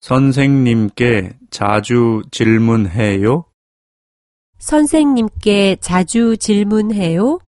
선생님께 자주 질문해요? 선생님께 자주 질문해요?